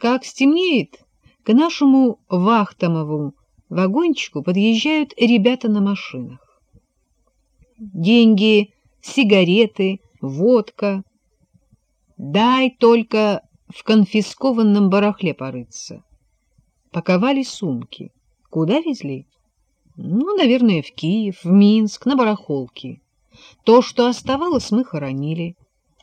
Как стемнеет, к нашему вахтомову вагончику подъезжают ребята на машинах. Деньги, сигареты, водка. Дай только в конфискованном барахле порыться. Паковали сумки. Куда везли? Ну, наверное, в Киев, в Минск, на барахолки. То, что оставалось, мы хоронили.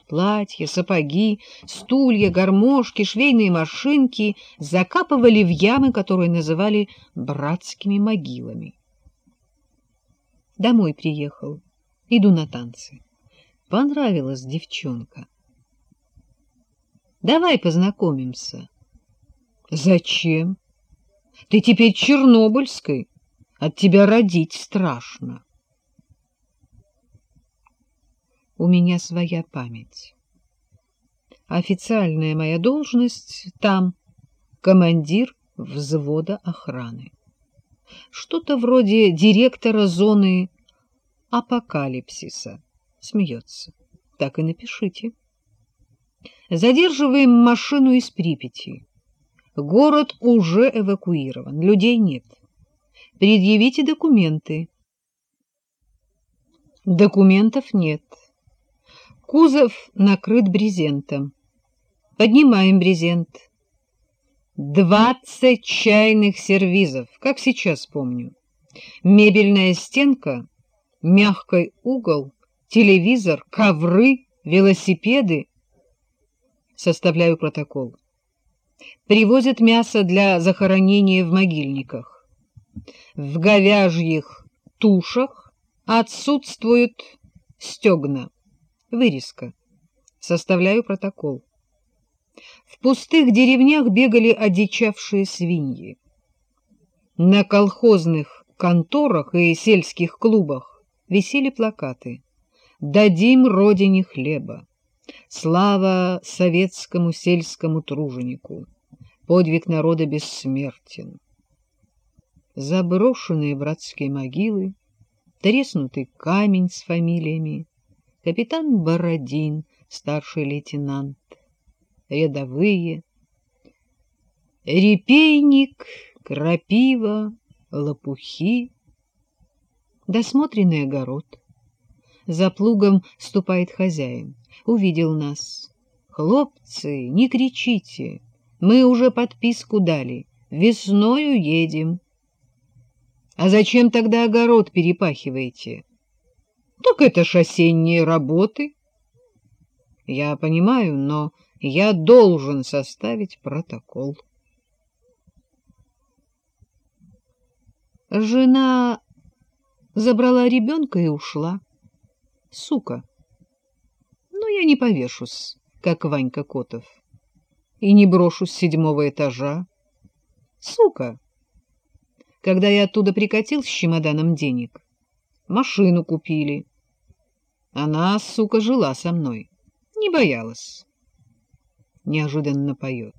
Платья, сапоги, стулья, гармошки, швейные машинки закапывали в ямы, которые называли братскими могилами. Домой приехал. Иду на танцы. Понравилась девчонка. Давай познакомимся. Зачем? Ты теперь чернобыльской. От тебя родить страшно. У меня своя память. Официальная моя должность там — командир взвода охраны. Что-то вроде директора зоны апокалипсиса. Смеется. Так и напишите. Задерживаем машину из Припяти. Город уже эвакуирован, людей нет. Предъявите документы. Документов нет. Кузов накрыт брезентом. Поднимаем брезент. Двадцать чайных сервизов, как сейчас помню. Мебельная стенка, мягкий угол, телевизор, ковры, велосипеды. Составляю протокол. Привозят мясо для захоронения в могильниках. В говяжьих тушах отсутствуют стегна. Вырезка. Составляю протокол. В пустых деревнях бегали одичавшие свиньи. На колхозных конторах и сельских клубах висели плакаты «Дадим родине хлеба», «Слава советскому сельскому труженику», «Подвиг народа бессмертен». Заброшенные братские могилы, треснутый камень с фамилиями, капитан Бородин, старший лейтенант, рядовые, репейник, крапива, лопухи, досмотренный огород. За плугом ступает хозяин, увидел нас. «Хлопцы, не кричите, мы уже подписку дали, весною едем». «А зачем тогда огород перепахиваете?» Так это ж осенние работы. Я понимаю, но я должен составить протокол. Жена забрала ребенка и ушла. Сука. Но я не повешусь, как Ванька Котов, и не брошусь с седьмого этажа. Сука. Когда я оттуда прикатил с чемоданом денег, машину купили. Она, сука, жила со мной, не боялась. Неожиданно поет.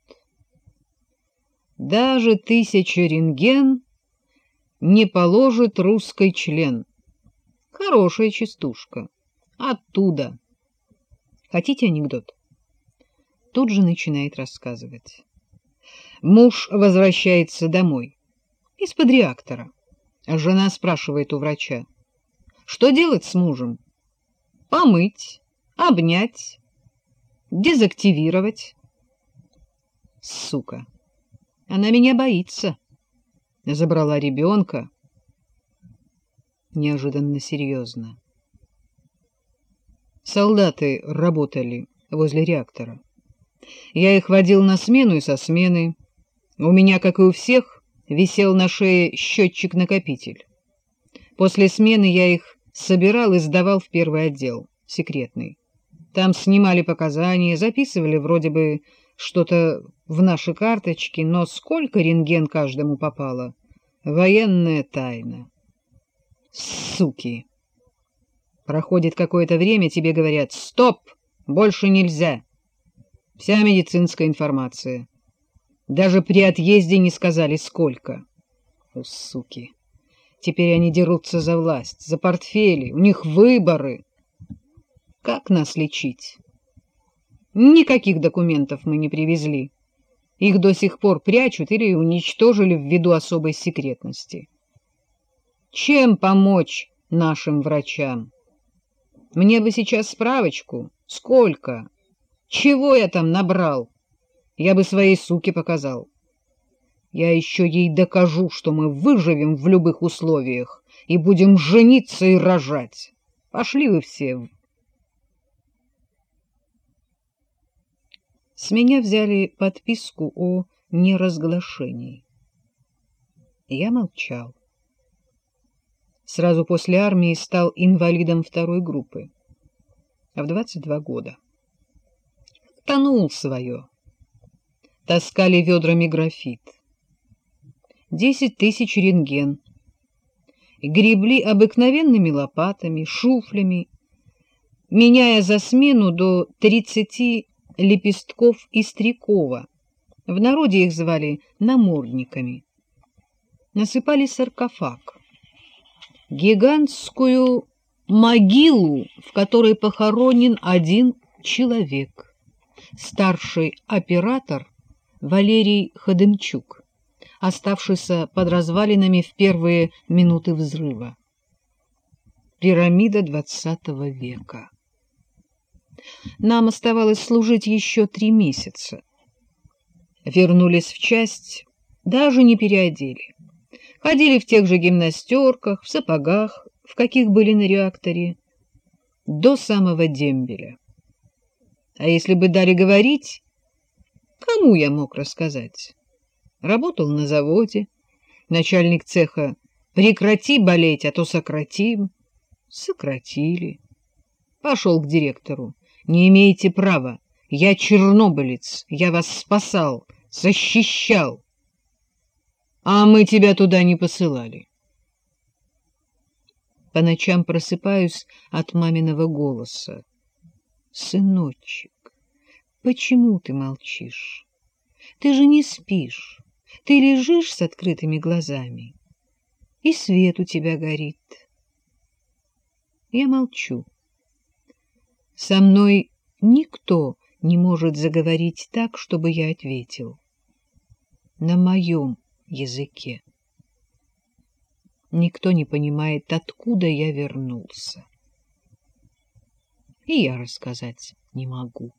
Даже тысяча рентген не положит русский член. Хорошая частушка. Оттуда. Хотите анекдот? Тут же начинает рассказывать. Муж возвращается домой. Из-под реактора. Жена спрашивает у врача. Что делать с мужем? Помыть, обнять, дезактивировать. Сука! Она меня боится. Забрала ребенка. Неожиданно серьезно. Солдаты работали возле реактора. Я их водил на смену и со смены. У меня, как и у всех, висел на шее счетчик-накопитель. После смены я их собирал и сдавал в первый отдел, секретный. Там снимали показания, записывали вроде бы что-то в наши карточки, но сколько рентген каждому попало? Военная тайна. Суки! Проходит какое-то время, тебе говорят «Стоп! Больше нельзя!» Вся медицинская информация. Даже при отъезде не сказали, сколько. О, суки! Теперь они дерутся за власть, за портфели, у них выборы. Как нас лечить? Никаких документов мы не привезли. Их до сих пор прячут или уничтожили ввиду особой секретности. Чем помочь нашим врачам? Мне бы сейчас справочку. Сколько? Чего я там набрал? Я бы своей суке показал. Я еще ей докажу, что мы выживем в любых условиях и будем жениться и рожать. Пошли вы все. С меня взяли подписку о неразглашении. Я молчал. Сразу после армии стал инвалидом второй группы. А в 22 года. Тонул свое. Таскали ведрами графит. Десять тысяч рентген. Гребли обыкновенными лопатами, шуфлями, меняя за смену до тридцати лепестков истрякова. В народе их звали намордниками. Насыпали саркофаг. Гигантскую могилу, в которой похоронен один человек. Старший оператор Валерий Ходымчук, оставшийся под развалинами в первые минуты взрыва. Пирамида двадцатого века. Нам оставалось служить еще три месяца. Вернулись в часть, даже не переодели. Ходили в тех же гимнастерках, в сапогах, в каких были на реакторе, до самого дембеля. А если бы дали говорить, кому я мог рассказать? Работал на заводе, начальник цеха «Прекрати болеть, а то сократим». Сократили. Пошел к директору. Не имеете права. Я чернобылец. Я вас спасал, защищал. А мы тебя туда не посылали. По ночам просыпаюсь от маминого голоса. Сыночек, почему ты молчишь? Ты же не спишь. Ты лежишь с открытыми глазами, и свет у тебя горит. Я молчу. Со мной никто не может заговорить так, чтобы я ответил. На моем языке. Никто не понимает, откуда я вернулся. И я рассказать не могу.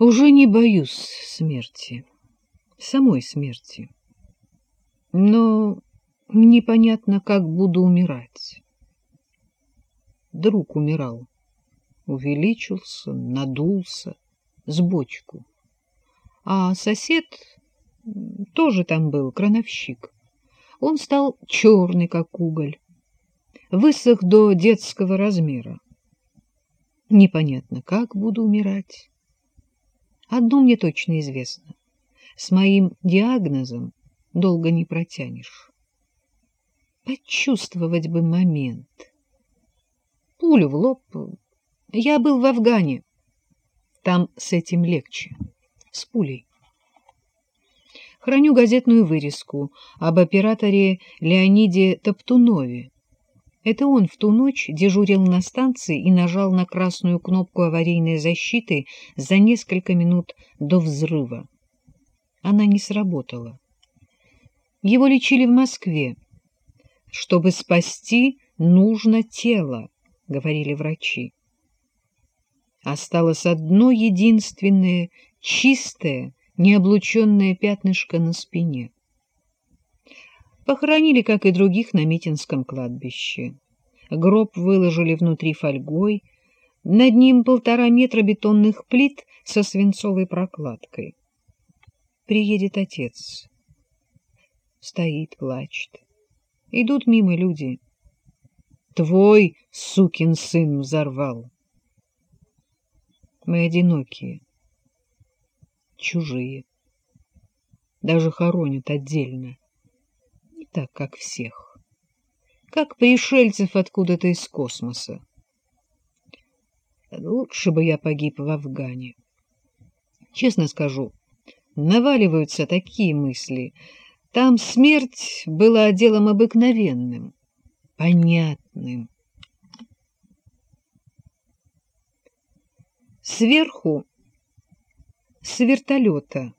Уже не боюсь смерти, самой смерти. Но непонятно, как буду умирать. Друг умирал, увеличился, надулся, с бочку. А сосед тоже там был, крановщик. Он стал черный, как уголь, высох до детского размера. Непонятно, как буду умирать. Одно мне точно известно. С моим диагнозом долго не протянешь. Почувствовать бы момент. Пулю в лоб. Я был в Афгане. Там с этим легче. С пулей. Храню газетную вырезку об операторе Леониде Топтунове. Это он в ту ночь дежурил на станции и нажал на красную кнопку аварийной защиты за несколько минут до взрыва. Она не сработала. Его лечили в Москве. Чтобы спасти, нужно тело — говорили врачи. Осталось одно единственное, чистое, необлученное пятнышко на спине. Похоронили, как и других, на Митинском кладбище. Гроб выложили внутри фольгой, над ним полтора метра бетонных плит со свинцовой прокладкой. Приедет отец. Стоит, плачет. Идут мимо люди. Твой сукин сын взорвал. Мы одинокие, чужие. Даже хоронят отдельно. Так, как всех. Как пришельцев откуда-то из космоса. Лучше бы я погиб в Афгане. Честно скажу, наваливаются такие мысли. Там смерть была делом обыкновенным понятным. Сверху с вертолета.